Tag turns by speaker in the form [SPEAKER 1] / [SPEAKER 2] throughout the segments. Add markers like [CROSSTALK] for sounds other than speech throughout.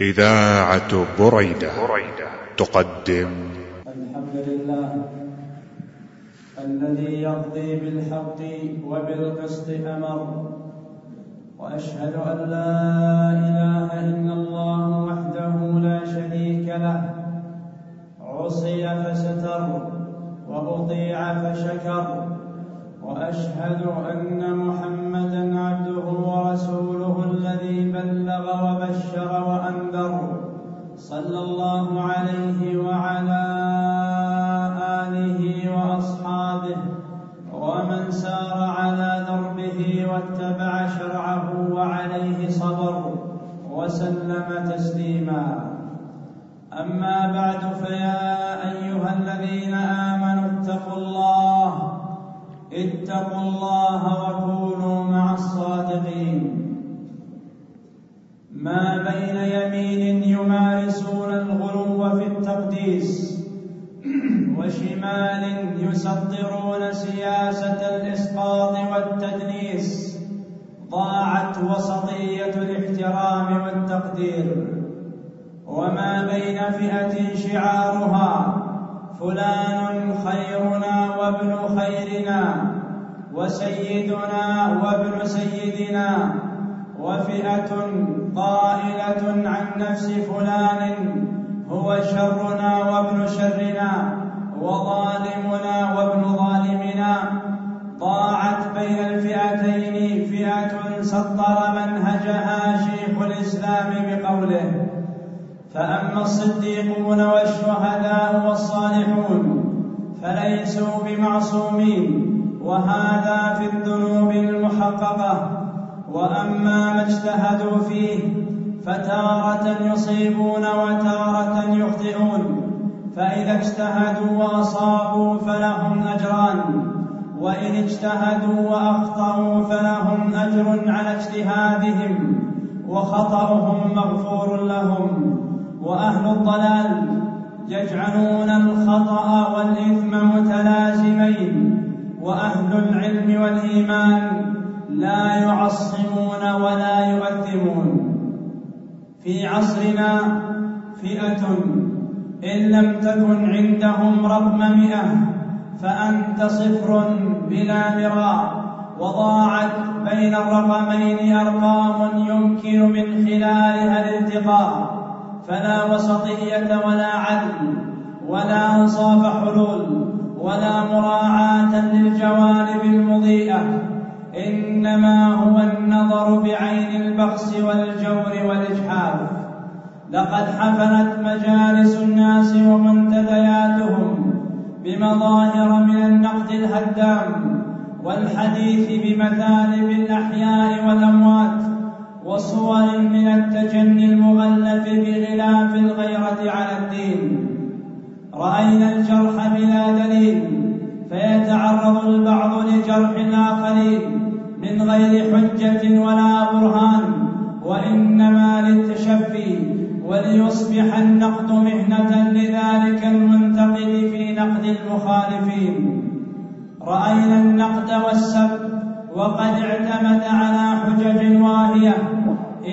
[SPEAKER 1] إذاعة بريدة تقدم.
[SPEAKER 2] الحمد لله الذي يقضي بالحق وبالقسط أمر وأشهد أن لا إله إلا الله وحده لا شريك له عصي فستر وأطيع فشكر وأشهد أن محمدا عبده ورسوله. الذي بلغ وبشر وأنذر صلى الله عليه وعلى آله وأصحابه ومن سار على دربه واتبع شرعه وعليه صبر وسلم تسليما. أما بعد فيا أيها الذين آمنوا اتقوا الله اتقوا الله وكونوا مع الصادقين. ما بين يمين يمارسون الغلو في التقديس وشمال يسطرون سياسة الإسقاط والتدنيس ضاعت وسطية الاحترام والتقدير. وما بين فئة شعارها فلان خيرنا وابن خيرنا وسيدنا وابن سيدنا وفئة قائلة عن نفس فلان هو شرنا وابن شرنا وظالمنا وابن ظالمنا. ضاعت بين الفئتين فئة سطر منهجها شيخ الإسلام بقوله فأما الصديقون والشهداء والصالحون فليسوا بمعصومين وهذا في الذنوب المحققة. وأما ما اجتهدوا فيه فتارة يصيبون وتارة يخطئون. فإذا اجتهدوا وأصابوا فلهم أجران. وإن اجتهدوا وأخطأوا فلهم أجر على اجتهادهم. وخطأهم مغفور لهم. وأهل الضلال يجعلون الخطأ والإثم متلازمين. وأهل العلم والإيمان لا يعصمون ولا يؤثمون في عصرنا فئة إن لم تكن عندهم رقم مئة فأنت صفر بلا مراء. وضاعت بين الرقمين أرقام يمكن من خلالها الالتقاء. فلا وسطية ولا عدل ولا أنصاف حلول ولا مراعاة للجوانب المضيئة. إنما هو النظر بعين البخس والجور والإجحاف لقد حفلت مجالس الناس ومنتدياتهم بمظاهر من النقد الهدام والحديث بمثالب الأحياء والأموات وصور من التجني المغلف بغلاف الغيرة على الدين. رأينا الجرح بلا دليل. فيتعرض البعض لجرح الآخرين من غير حجة ولا برهان وإنما للتشفي وليصبح النقد مهنة لذلك المنتقد في نقد المخالفين. رأينا النقد والسب وقد اعتمد على حجج واهية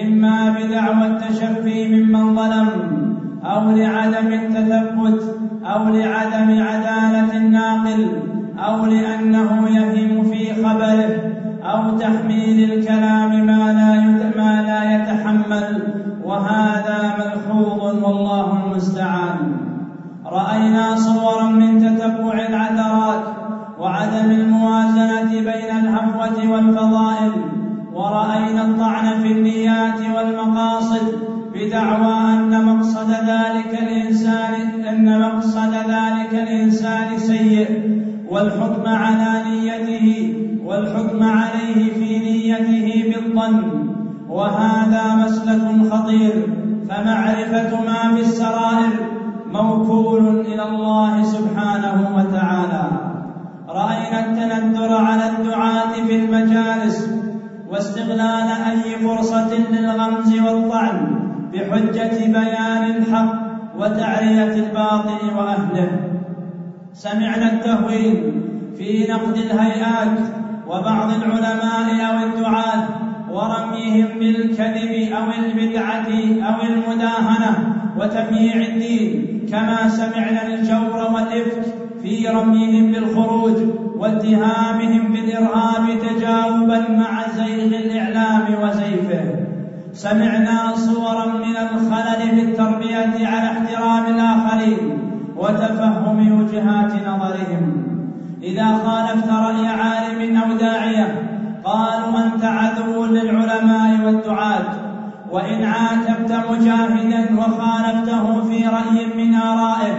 [SPEAKER 2] إما بدعوى التشفي ممن ظلم أو لعدم التثبت أو لعدم عدالة الناقل أو لأنه يهم في خبره أو تحميل الكلام وتمييع الدين كما سمعنا الجور والإفك في رميهم بالخروج واتهامهم بالإرهاب تجاوبا مع زيغ الإعلام وزيفه. سمعنا صورا من الخلل في التربية على احترام الآخرين وتفهم وجهات نظرهم. إذا خالفت رأي عالم أو داعية قالوا أنت عدو للعلماء والدعاة. وإن عاتبت مجاهدا وخالفته في رأي من آرائه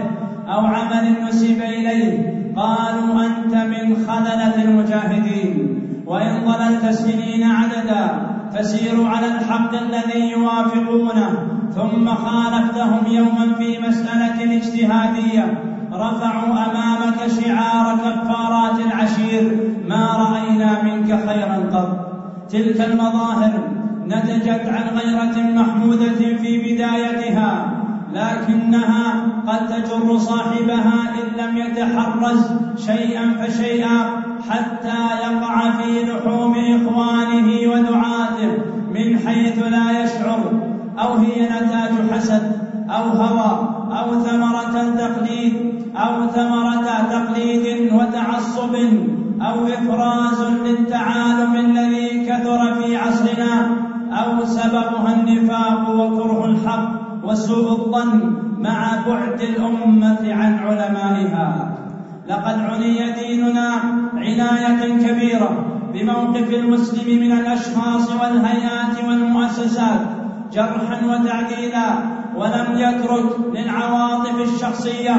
[SPEAKER 2] أو عمل نسب إليه قالوا أنت من خذلة المجاهدين. وإن ضللت سنين عددا تسير على الحق الذي يوافقونه. ثم خالفتهم يوما في مسألة اجتهادية. رفعوا أمامك شعار كفارات العشير ما رأينا منك خيرا قط. تلك المظاهر نتجت عن غيرة محمودة في بدايتها لكنها قد تجر صاحبها إن لم يتحرز شيئا فشيئا حتى يقع في لحوم إخوانه ودعاته من حيث لا يشعر أو هي نتاج حسد أو هوى أو ثمرة تقليد أو ثمرة تقليد وتعصب أو إفراز للتعالم الذي كثر في عصرنا. أو سببها النفاق وكره الحق وسوء الظن مع بعد الأمة عن علمائها. لقد عني ديننا عناية كبيرة بموقف المسلم من الأشخاص والهيئات والمؤسسات جرحا وتعديلا ولم يترك للعواطف الشخصية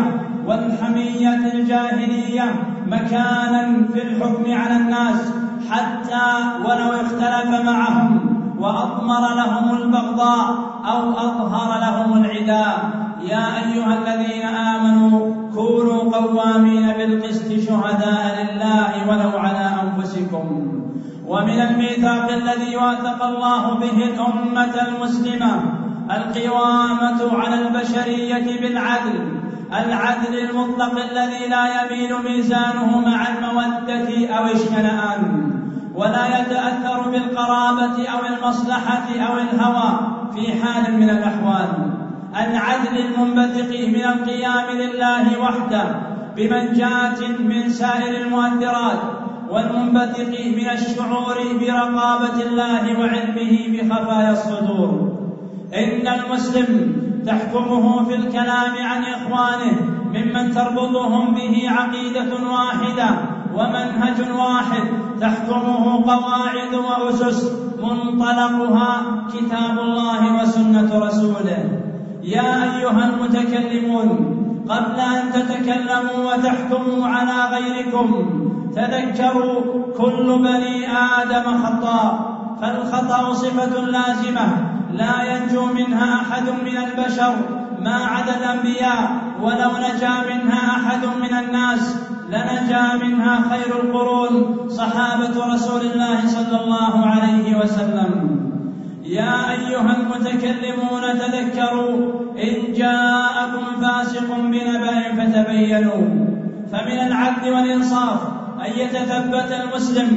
[SPEAKER 2] والحمية الجاهلية مكانا في الحكم على الناس حتى ولو اختلف معهم. وأضمر لهم البغضاء أو أظهر لهم العداء. يا أيها الذين آمنوا كونوا قوامين بالقسط شهداء لله ولو على أنفسكم. ومن الميثاق الذي واثق الله به الأمة المسلمة القوامة على البشرية بالعدل العدل المطلق الذي لا يميل ميزانه مع المودة أو الشنآن. ولا يتأثر بالقرابة أو المصلحة أو الهوى في حال من الأحوال. العدل المنبثق من القيام لله وحده بمنجاة من سائر المؤثرات والمنبثق من الشعور برقابة الله وعلمه بخفايا الصدور. إن المسلم تحكمه في الكلام عن إخوانه ممن تربطهم به عقيدة واحدة ومنهج واحد تحكمه قواعد وأسس منطلقها كتاب الله وسنة رسوله. يا أيها المتكلمون قبل أن تتكلموا وتحكموا على غيركم تذكروا كل بني آدم خطاء فالخطأ صفة لازمة لا ينجو منها أحد من البشر ما عدا الأنبياء ولو نجا منها أحد من الناس. لنجا منها خير القرون صحابة رسول الله صلى الله عليه وسلم. يا أيها المتكلمون تذكروا إن جاءكم فاسق بنبأ فتبينوا. فمن العدل والإنصاف أن يتثبت المسلم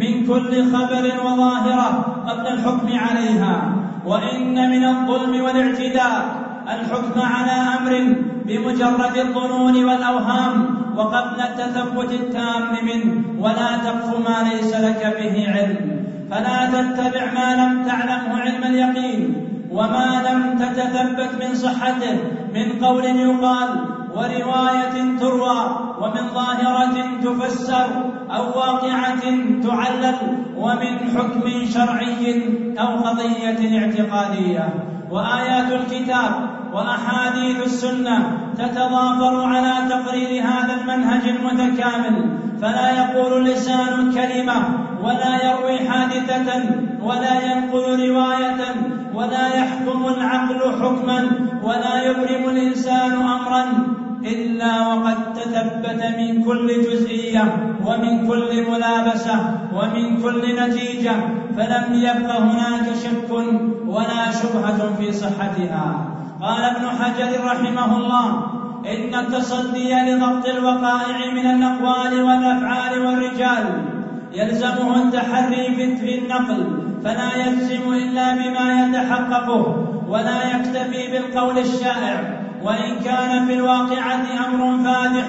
[SPEAKER 2] من كل خبر وظاهرة قبل الحكم عليها. وإن من الظلم والاعتداء الحكم على أمر بمجرد الظنون والأوهام وقبل التثبت التام منه ولا تقف ما ليس لك به علم. فلا تتبع ما لم تعلمه علم اليقين وما لم تتثبت من صحته من قول يقال ورواية تروى ومن ظاهرة تفسر أو واقعة تعلل ومن حكم شرعي أو قضية اعتقادية. وآيات الكتاب وأحاديث السنة تتضافر على تقرير هذا المنهج المتكامل. فلا يقول اللسان كلمة ولا يروي حادثة ولا ينقل رواية ولا يحكم العقل حكما ولا يبرم الإنسان أمرا إلا وقد تثبت من كل جزئية ومن كل ملابسة ومن كل نتيجة. فلم يبق هناك شك ولا شبهة في صحتها. قال ابن حجر رحمه الله إن التصدي لضبط الوقائع من الأقوال والأفعال والرجال يلزمه التحري في النقل فلا يجزم إلا بما يتحققه ولا يكتفي بالقول الشائع وإن كان في الواقعة أمر فادح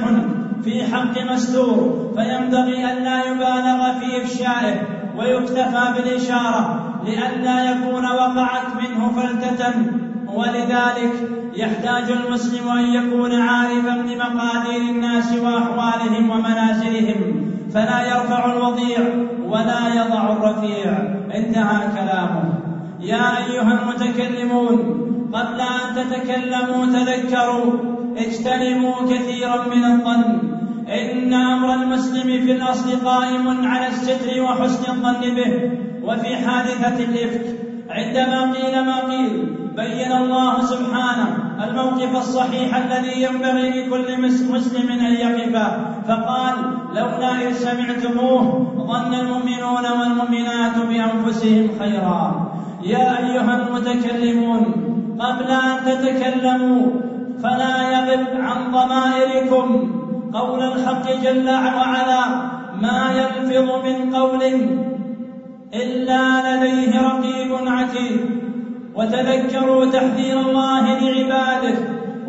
[SPEAKER 2] في حق مستور فينبغي ألا يبالغ في إفشائه ويكتفى بالإشارة لئلا يكون وقعت منه فلتة ولذلك يحتاج المسلم أن يكون عارفا بمقادير الناس وأحوالهم ومنازلهم فلا يرفع الوضيع ولا يضع الرفيع. انتهى كلامه. يا أيها المتكلمون قبل أن تتكلموا تذكروا اجتنبوا كثيرا من الظن. إن أمر المسلم في الأصل قائم على الستر وحسن الظن به. وفي حادثة الإفك عندما قيل ما قيل بين الله سبحانه الموقف الصحيح الذي ينبغي لكل مسلم أن يقف فقال لولا إذ سمعتموه ظن المؤمنون والمؤمنات بأنفسهم خيرا. يا أيها المتكلمون قبل أن تتكلموا فلا يغب عن ضمائركم قول الحق جل وعلا ما يلفظ من قول إلا لديه رقيب عتيد. وتذكروا تحذير الله لعباده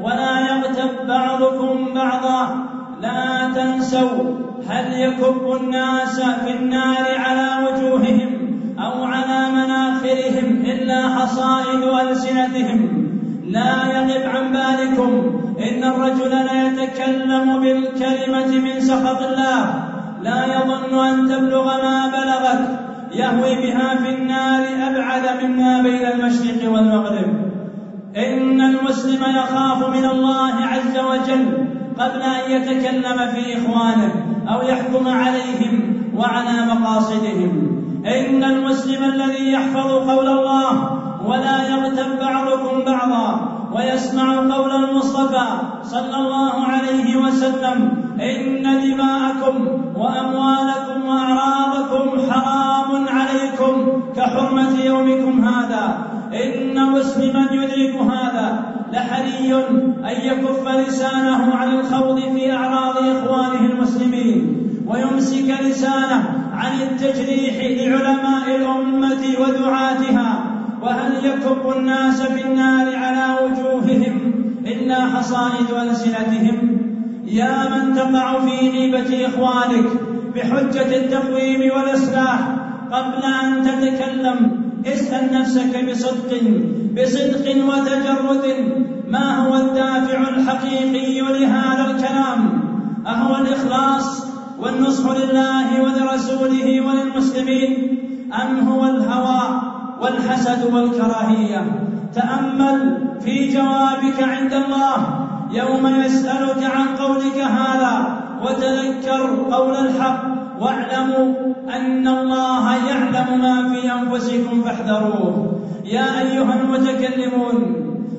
[SPEAKER 2] ولا يغتب بعضكم بعضا. لا تنسوا هل يكب الناس في النار على وجوههم أو على مناخرهم إلا حصائد ألسنتهم؟ لا يغب عن بالكم إن الرجل ليتكلم بالكلمة من سخط الله. لا يظن أن تبلغ ما بلغت يهوي بها في النار أبعد مما بين المشرق والمغرب. إن المسلم يخاف من الله عز وجل قبل أن يتكلم في إخوانه أو يحكم عليهم وعلى مقاصدهم. إن المسلم الذي يحفظ قول الله ولا يغتب بعضكم بعضا ويسمع قول المصطفى صلى الله عليه وسلم إن دماءكم وأموالكم وأعراضكم حرام. عليكم كحرمة يومكم هذا. إن مسلما يدرك هذا. لحري أن يكف لسانه عن الخوض في أعراض إخوانه المسلمين ويمسك لسانه عن التجريح لعلماء الأمة ودعاتها. وهل يكب الناس في النار على وجوههم إلا حصائد ألسنتهم؟ يا من تقع في غيبة إخوانك بحجة التقويم والإصلاح قبل أن تتكلم اسأل نفسك بصدق بصدق وتجرد. ما هو الدافع الحقيقي لهذا الكلام؟ أهو الإخلاص والنصح لله ولرسوله وللمسلمين. أم هو الهوى والحسد والكراهية؟ تأمل في جوابك عند الله. يوم يسألك عن قولك هذا وتذكر قول الحق. واعلموا أن الله يعلم ما في أنفسكم فاحذروه. يا أيها المتكلمون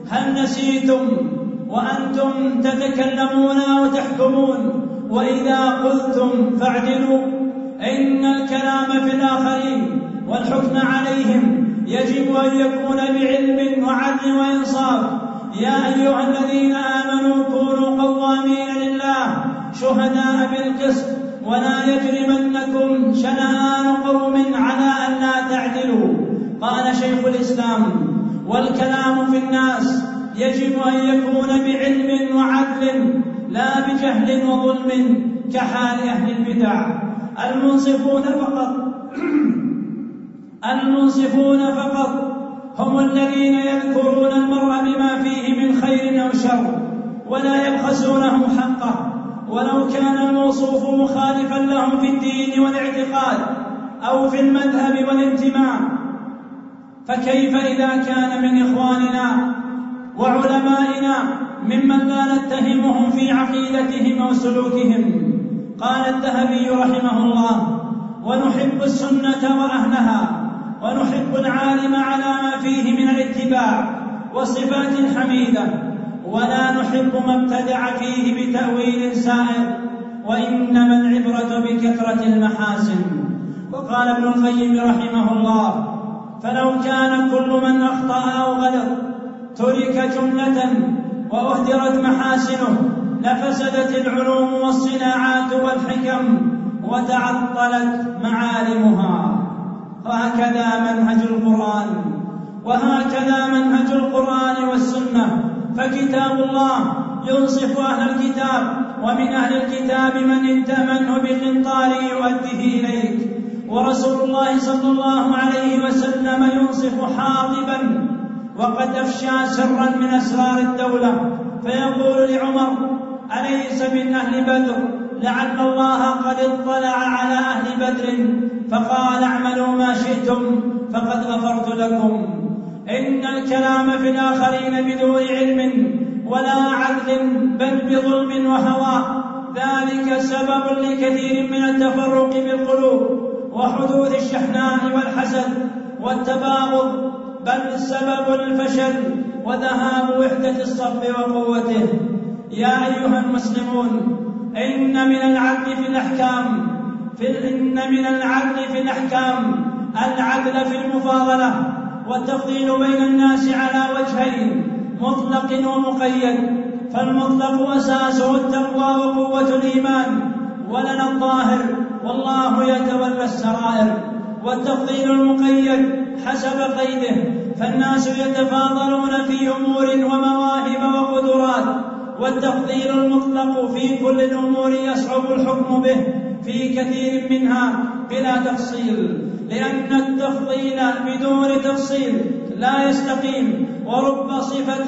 [SPEAKER 2] هل نسيتم وأنتم تتكلمون أو تحكمون وإذا قلتم فاعدلوا إن الكلام في الآخرين والحكم عليهم يجب أن يكون بعلم وعدل وإنصاف. يا أيها الذين آمنوا كونوا قوامين لله شهداء بالقسط ولا يجرمنكم شنآن قوم على أن لا تعدلوا. قال شيخ الإسلام والكلام في الناس يجب أن يكون بعلم وعدل لا بجهل وظلم كحال أهل البدع. المنصفون فقط المنصفون فقط هم الذين يذكرون المرء بما فيه من خير أو شر ولا يبخسونه حقه. ولو كان الموصوف مخالفا لهم في الدين والاعتقاد أو في المذهب والانتماء فكيف إذا كان من إخواننا وعلمائنا ممن لا نتهمهم في عقيدتهم أو سلوكهم؟ قال الذهبي رحمه الله ونحب السنة وأهلها ونحب العالم على ما فيه من الاتباع وصفات حميدة. ولا نحب ما ابتدع فيه بتأويل سائر وإنما العبرة بكثرة المحاسن. وقال ابن القيم رحمه الله فلو كان كل من أخطأ أو غلط ترك جملة وأهدرت محاسنه لفسدت العلوم والصناعات والحكم وتعطلت معالمها. وهكذا منهج القرآن وهكذا منهج القرآن والسنة. فكتاب الله ينصف أهل الكتاب ومن أهل الكتاب من إن تأمنه بقنطار يؤديه إليك. ورسول الله صلى الله عليه وسلم ينصف حاطبا وقد أفشى سرا من أسرار الدولة. فيقول لعمر أليس من أهل بدر؟ لعل الله قد اطلع على أهل بدر فقال اعملوا ما شئتم فقد غفرت لكم. إن الكلام في الآخرين بدون علم ولا عدل بل بظلم وهوى. ذلك سبب لكثير من التفرق بالقلوب وحدوث الشحناء والحسد والتباغض بل سبب الفشل وذهاب وحدة الصف وقوته. يا أيها المسلمون إن من العدل في الأحكام في إن من العدل في الأحكام العدل في المفاضلة. والتفضيل بين الناس على وجهين مطلق ومقيد. فالمطلق أساسه التقوى وقوة الإيمان ولنا الظاهر والله يتولى السرائر. والتفضيل المقيد حسب قيده فالناس يتفاضلون في أمور ومواهب وقدرات. والتفضيل المطلق في كل الأمور يصعب الحكم به في كثير منها بلا تفصيل. لأن التفضيل بدون تفصيل لا يستقيم ورب صفة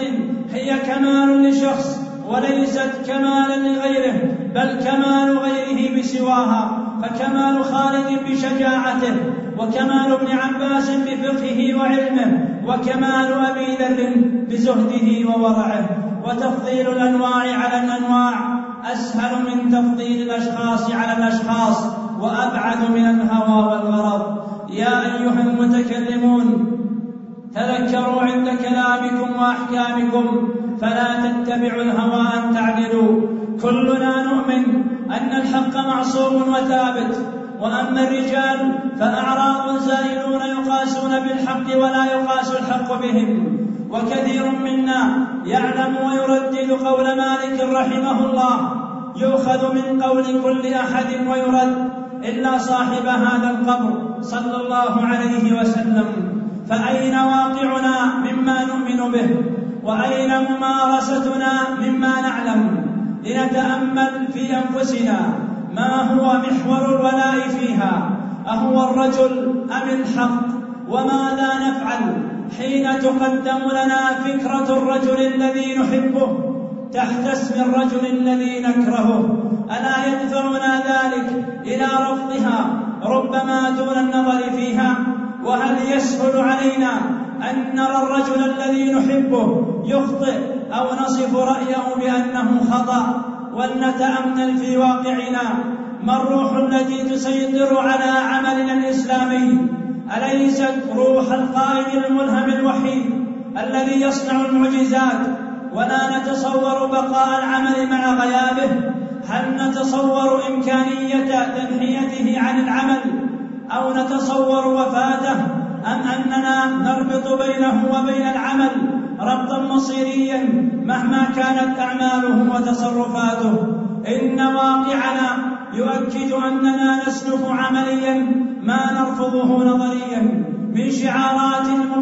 [SPEAKER 2] هي كمال لشخص وليست كمالا لغيره بل كمال غيره بسواها فكمال خالد بشجاعته وكمال ابن عباس بفقهه وعلمه وكمال أبي ذر بزهده وورعه. وتفضيل الأنواع على الأنواع أسهل من تفضيل الأشخاص على الأشخاص وأبعد من الهوى والغرض. يا أيها المتكلمون تذكروا عند كلامكم وأحكامكم فلا تتبعوا الهوى أن تعدلوا. كلنا نؤمن أن الحق معصوم وثابت وأما الرجال فأعراض زائلون يقاسون بالحق ولا يقاس الحق بهم. وكثير منا يعلم ويردد قول مالك رحمه الله يؤخذ من قول كل أحد ويرد. إلا صاحب هذا القبر صلى الله عليه وسلم. فأين واقعنا مما نؤمن به؟ وأين ممارستنا مما نعلم؟ لنتأمل في أنفسنا ما هو محور الولاء فيها. أهو الرجل أم الحق؟ وماذا نفعل حين تقدم لنا فكرة الرجل الذي نحبه؟ تحت اسم الرجل الذي نكرهه. ألا يدفعنا ذلك إلى رفضها ربما دون النظر فيها؟ وهل يسهل علينا أن نرى الرجل الذي نحبه يخطئ أو نصف رأيه بأنه خطأ ولنتأمل في واقعنا؟ ما الروح التي تسيطر على عملنا الإسلامي؟ أليست روح القائد الملهم الوحيد الذي يصنع المعجزات ولا نتصور بقاء العمل مع غيابه. هل نتصور إمكانية تنحيته عن العمل أو نتصور وفاته؟ أم أننا نربط بينه وبين العمل ربطا مصيريا مهما كانت أعماله وتصرفاته؟ إن واقعنا يؤكد أننا نسلك عمليا ما نرفضه نظريا من شعارات مبتدعه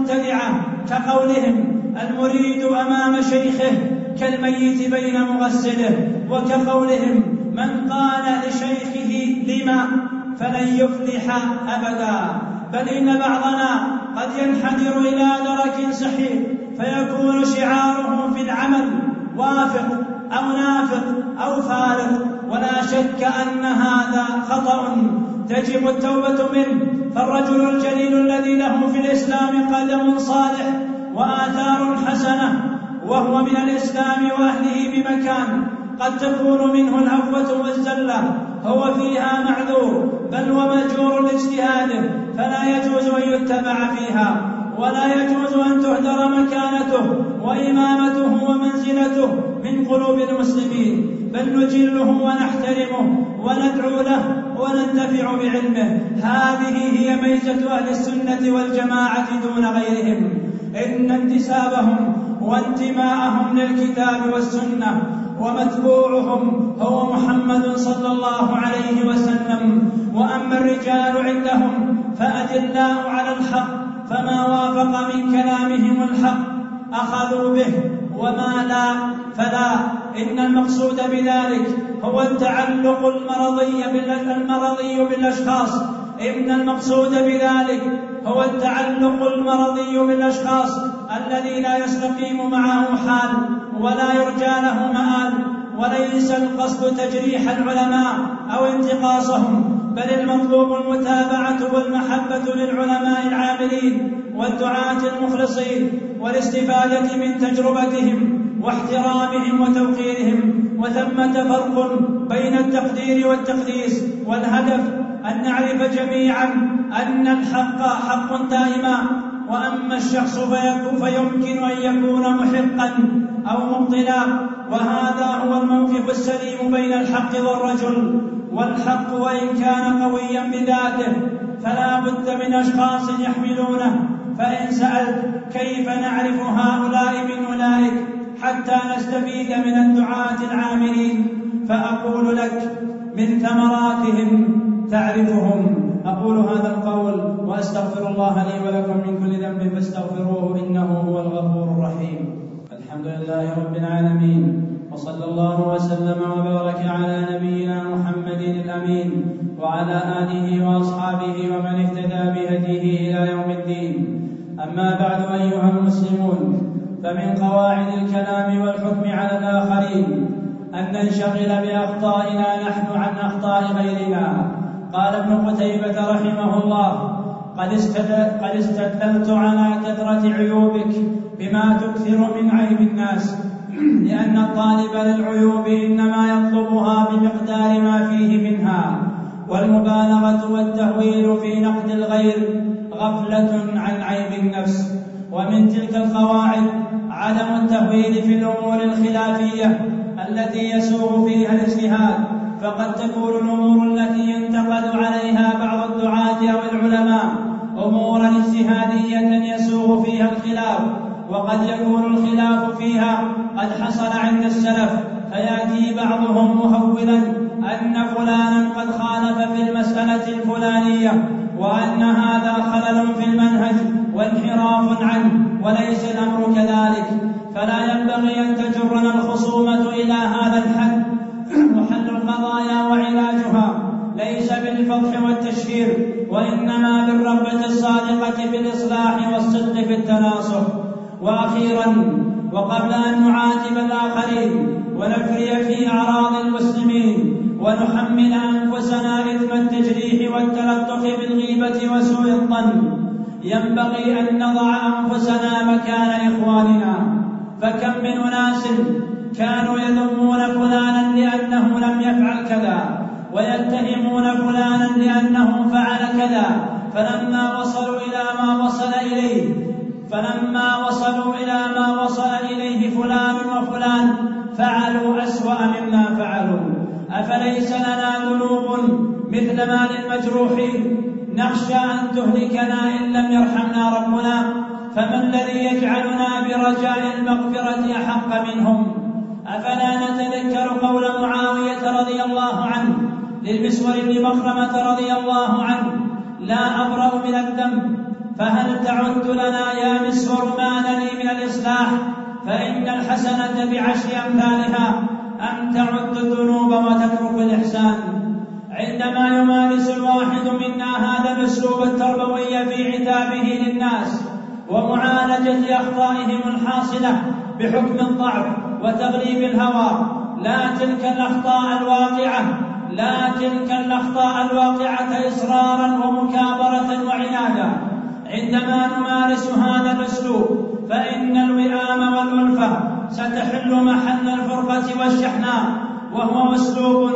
[SPEAKER 2] كقولهم المريد أمام شيخه كالميت بين مغسله وكقولهم من قال لشيخه لما؟ فلن يفلح أبدا. بل إن بعضنا قد ينحدر إلى درك سحيق فيكون شعاره في العمل وافق أو نافق أو فارق. ولا شك أن هذا خطأ. تجب التوبة منه فالرجل الجليل الذي له في الإسلام قدم صالح وآثار حسنة وهو من الإسلام وأهله بمكان قد تكون منه العفوه والزلة هو فيها معذور بل ومأجور لاجتهاده فلا يجوز أن يتبع فيها. ولا يجوز أن تهدر مكانته وإمامته ومنزلته من قلوب المسلمين. بل نجله ونحترمه وندعو له وننتفع بعلمه. هذه هي ميزة أهل السنة والجماعة دون غيرهم. إن انتسابهم وانتماءهم للكتاب والسنة ومتبوعهم هو محمد صلى الله عليه وسلم. وأما الرجال عندهم فأدلاء على الحق فما وافق من كلامهم الحق أخذوا به وما لا فلا إن المقصود بذلك هو التعلق المرضي المرضي بالأشخاص. إن المقصود بذلك هو التعلق المرضي بالأشخاص الذي لا يستقيم معه حال ولا يرجى له مآل. وليس القصد تجريح العلماء أو انتقاصهم. بل المطلوب المتابعة والمحبة للعلماء العاملين والدعاة المخلصين والاستفادة من تجربتهم واحترامهم وتوقيرهم. وثمة فرق بين التقدير والتقديس والهدف أن نعرف جميعا أن الحق حق دائما وأما الشخص فيمكن أن يكون محقا أو مبطلا. وهذا هو الموقف السليم بين الحق والرجل. والحق وإن كان قويا بذاته فلا بد من أشخاص يحملونه. فإن سألت كيف نعرف هؤلاء من أولئك حتى نستفيد من الدعاة العاملين فأقول لك من ثمراتهم تعرفهم. أقول هذا القول وأستغفر الله لي ولكم من كل ذنب فاستغفروه إنه هو الغفور الرحيم. الحمد لله رب العالمين. وصلى الله وسلم وبارك على نبينا محمد الأمين وعلى آله وأصحابه ومن اهتدى بهديه إلى يوم الدين. أما بعد أيها المسلمون فمن قواعد الكلام والحكم على الآخرين أن ننشغل بأخطائنا نحن عن أخطاء غيرنا. قال ابن قتيبة رحمه الله قد استدللت على كثرة عيوبك بما تكثر من عيب الناس [CLEARS THROAT] لأن الطالب للعيوب إنما يطلبها بمقدار ما فيه منها والمبالغة والتهويل في نقد الغير غفلة عن عيب النفس. ومن تلك القواعد عدم التهويل في الأمور الخلافية التي يسوغ فيها الاجتهاد فقد تكون الأمور التي ينتقد عليها بعض الدعاة أو العلماء أمورا اجتهادية يسوغ فيها الخلاف. وقد يكون الخلاف فيها قد حصل عند السلف فيأتي بعضهم مهولا أن فلانا قد خالف في المسألة الفلانية وأن هذا خلل في المنهج وانحراف عنه وليس الأمر كذلك. فلا ينبغي أن تجرنا الخصومة إلى هذا الحد. وحل القضايا وعلاجها ليس بالفضح والتشهير وإنما بالرغبة الصادقة في الإصلاح والصدق في التناصح وأخيرا وقبل أن نعاتب الآخرين ونفري في أعراض المسلمين ونحمل أنفسنا إثم التجريح والتلطخ بالغيبة وسوء الظن. ينبغي أن نضع أنفسنا مكان إخواننا. فكم من أناس كانوا يذمون فلانا لأنه لم يفعل كذا ويتهمون فلانا لأنه فعل كذا. فلما وصلوا إلى ما وصل إليه فلما وصلوا إلى ما وصل إليه فلان وفلان فعلوا أسوأ مما فعلوا. أفليس لنا ذنوب مثل ما للمجروحين نخشى أن تهلكنا إن لم يرحمنا ربنا. فما الذي يجعلنا برجاء المغفرة أحق منهم؟ أفلا نتذكر قول معاوية رضي الله عنه للمسور بن مخرمة رضي الله عنه؟ لا أبرأ من الذنب فهل تعد لنا يا مسور ما نلي من الإصلاح؟ فإن الحسنة بعشر أمثالها أن تعد الذنوب وتترك الإحسان. عندما يمارس الواحد منا هذا الأسلوب التربوي في عتابه للناس ومعالجة أخطائهم الحاصلة بحكم الضعف وتغليب الهوى لا تلك الأخطاء الواقعة لا تلك الأخطاء الواقعة إصرارا ومكابرة وعنادا. عندما نمارس هذا الأسلوب فإن الوئام والألفة ستحل محل الفرقة والشحناء وهو أسلوب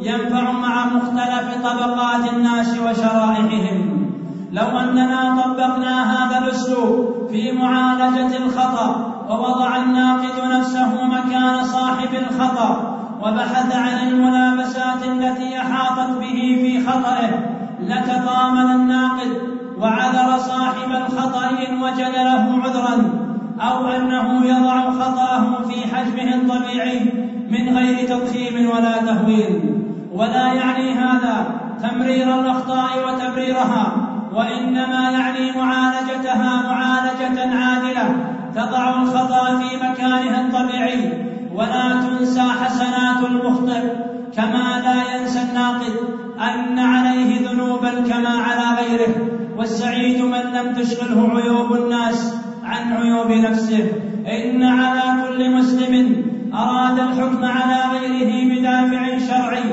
[SPEAKER 2] ينفع مع مختلف طبقات الناس وشرائحهم لو أننا طبقنا هذا الأسلوب في معالجة الخطأ ووضع الناقد نفسه مكان صاحب الخطأ وبحث عن الملابسات التي أحاطت به في خطئه لتضامن الناقد. وعذر صاحب الخطأ إن وجد له عذرا أو أنه يضع خطأه في حجمه الطبيعي من غير تضخيم ولا تهويل. ولا يعني هذا تمرير الأخطاء وتبريرها وإنما يعني معالجتها معالجة عادلة تضع الخطأ في مكانه الطبيعي. ولا تنسى حسنات المخطئ كما لا ينسى الناقد أن عليه ذنوبا كما على غيره. والسعيد من لم تشغله عيوب الناس عن عيوب نفسه. إن على كل مسلم أراد الحكم على غيره بدافع شرعي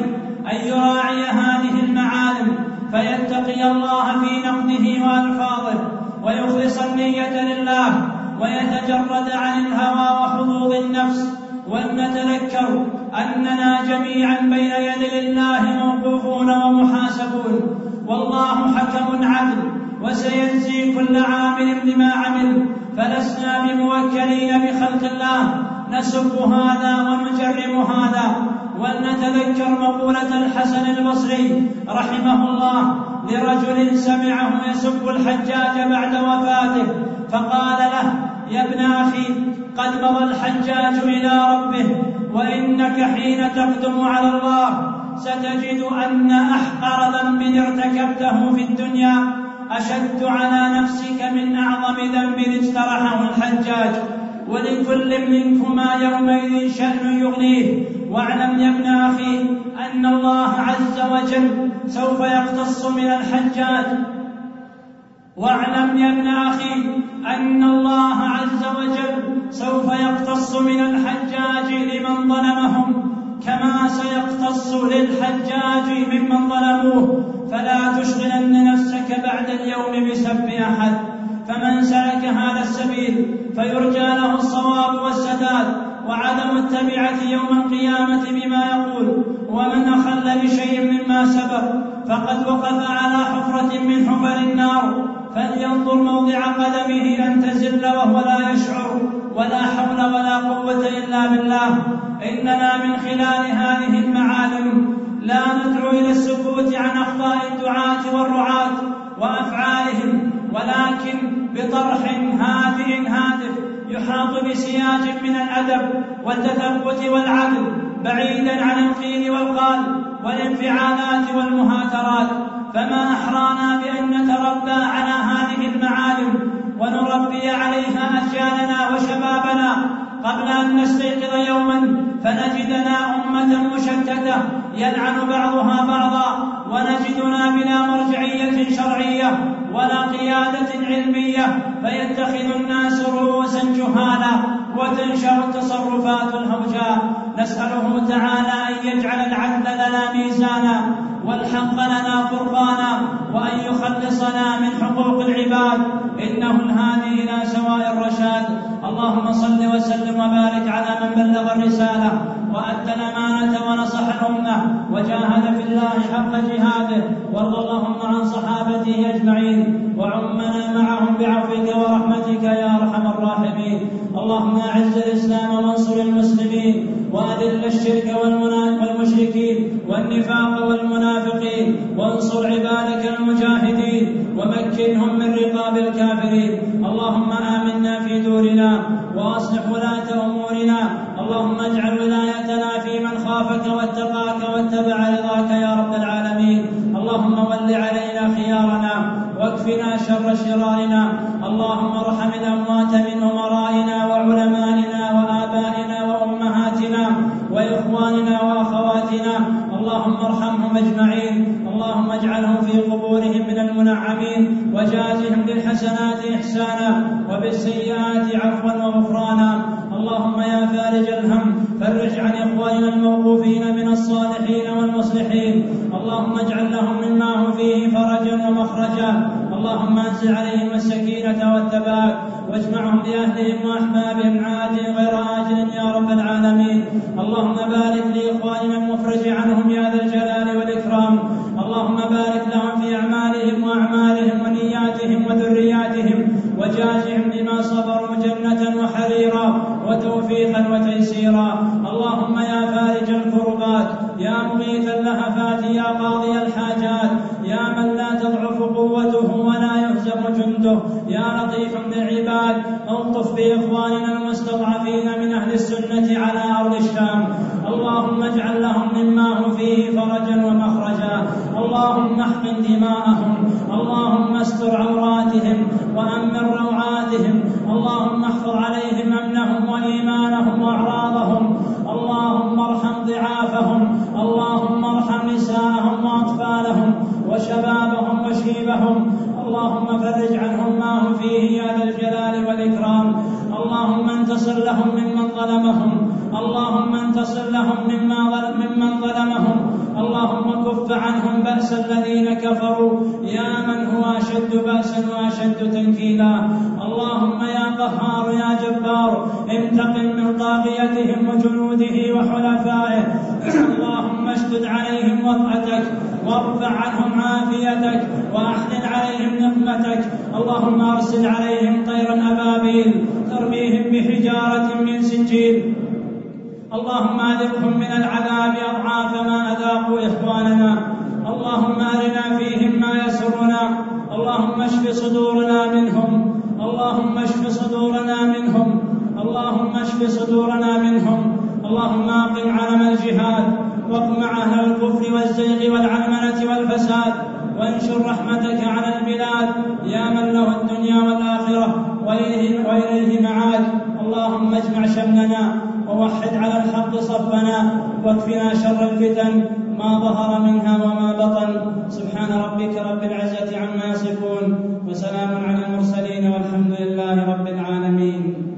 [SPEAKER 2] أن يراعي هذه المعالم فيتقي الله في نقده وألفاظه ويخلص النية لله ويتجرد عن الهوى وحظوظ النفس. ولنتذكر أننا جميعا بين يدي الله موقوفون ومحاسبون. والله حكم عدل وسيجزي كل عامل بما عمل. فلسنا بموكلين بخلق الله. نسب هذا ونجرم هذا. ولنتذكر مقولة الحسن البصري رحمه الله لرجل سمعه يسب الحجاج بعد وفاته فقال له يا ابن أخي قد مضى الحجاج إلى ربه وإنك حين تقدم على الله ستجد أن أحقر ذنب ارتكبته في الدنيا أشد على نفسك من أعظم ذنب اجترحه الحجاج. ولكل منكما يومئذ شأن يغنيه. واعلم يا ابن أخي أن الله عز وجل سوف يقتص من الحجاج. واعلم يا ابن أخي أن الله عز وجل سوف يقتص من الحجاج لمن ظلمهم كما سيقتص للحجاج ممن ظلموه فلا تشغلن نفسك بعد اليوم بسب أحد. فمن سلك هذا السبيل فيرجى له الصواب والسداد وعدم التبعة يوم القيامة بما يقول ومن أخل بشيء مما سبق فقد وقف على حفرة من حفر النار. فلينظر موضع قدمه أن تزل وهو لا يشعر. ولا حول ولا قوة إلا بالله. إننا من خلال هذه المعالم لا ندعو إلى السكوت عن أخطاء الدعاة والرعاة وأفعالهم ولكن بطرح هادئ هادف يحاط بسياج من الأدب والتثبت والعدل بعيدا عن القيل والقال والانفعالات والمهاترات. فما أحرانا بأن نتربى على هذه المعالم ونربي عليها أجيالنا وشبابنا قبل أن نستيقظ يوما فنجدنا أمة مشتتة يلعن بعضها بعضا ونجدنا بلا مرجعية شرعية ولا قيادة علمية فيتخذ الناس رؤوسا جهالا وتنشأ التصرفات الهوجاء. نسأله تعالى أن يجعل العدل لنا ميزانا والحق لنا فرقانا وأن يخلصنا من حقوق العباد إنه الهادي إلى سواء الرشاد اللهم صل وسلم وبارك على من بلغ الرسالة وأدى الأمانة ونصح الأمة وجاهد في الله حق جهاده وارض اللهم عن صحابته أجمعين وعمنا معهم بعفوك ورحمتك يا أرحم الراحمين. اللهم أعز الإسلام وانصر المسلمين وأذل الشرك والمشركين والنفاق والمنافقين وانصر عبادك المجاهدين ومكنهم من رقاب الكافرين. اللهم آمنا في دورنا وأصلح ولاة أمورنا. اللهم اجعل ولايتنا خافك واتقاك واتبع رضاك يا رب العالمين. اللهم ول علينا خيارنا واكفنا شر شرارنا. اللهم ارحم الأموات من أمرائنا وعلمائنا وآبائنا وأمهاتنا وإخواننا وأخواتنا. اللهم ارحمهم أجمعين. اللهم اجعلهم في قبورهم من المنعمين. وجازهم بالحسنات إحسانا وبالسيئات عفوا وغفرانا. اللهم يا فارج الهم فرج عن إخواننا الموقوفين. من الصالحين والمصلحين. اللهم اجعل لهم مما هم فيه فرجا ومخرجا. اللهم انزل عليهم السكينة والثبات واجمعهم بأهلهم وأحبابهم عاجل غير آجل يا رب العالمين. اللهم بارك لإخواننا المفرج عنهم يا ذا الجلال اللهم يا فارج الكربات يا مغيث اللهفات يا قاضي الحاجات يا من لا تضعف قوته ولا يهزم جنده يا لطيف بالعباد ألطف بإخواننا المستضعفين من أهل السنة على أرض الشام. اللهم اجعل لهم مما هم فيه فرجا ومخرجا. اللهم احقن دماءهم. اللهم استر عوراتهم وأمن روعاتهم. اللهم احفظ عليهم أمنهم وإيمانهم وأعراضهم. اللهم ارحم ضعافهم. اللهم ارحم نساءهم وأطفالهم وشبابهم وشيبهم. اللهم فرج عنهم ما هم فيه يا ذا الجلال والإكرام. اللهم انتصر لهم ممن ظلمهم. اللهم انتصر لهم مما ممن ظلمهم. اللهم كف عنهم بأس الذين كفروا. يا من هو أشد بأسا وأشد تنكيلا. اللهم يا قهار يا جبار انتقم من طاغيتهم وجنوده وحلفائه. اللهم اشدد عليهم وطأتك. وارفع عنهم عافيتك. وأحلل عليهم نقمتك. اللهم أرسل عليهم طيرا أبابيل. ترميهم بحجارة من سجيل. اللهم أذقهم من العذاب اضعاف ما أذاقوا إخواننا. اللهم أرنا فيهم ما يسرنا. اللهم اشف صدورنا منهم. اللهم اشف صدورنا منهم. اللهم اشف صدورنا منهم. اللهم أقم علم الجهاد. واقمع أهل الكفر والزيغ والعلمنه والفساد. وانشر رحمتك على البلاد. يا من له الدنيا والآخرة. وإليه, وإليه معاد اللهم اجمع شملنا. ووحد على الحق صفنا واكفنا شر الفتن ما ظهر منها وما بطن. سبحان ربك رب العزة عما يصفون وسلام على المرسلين والحمد لله رب العالمين.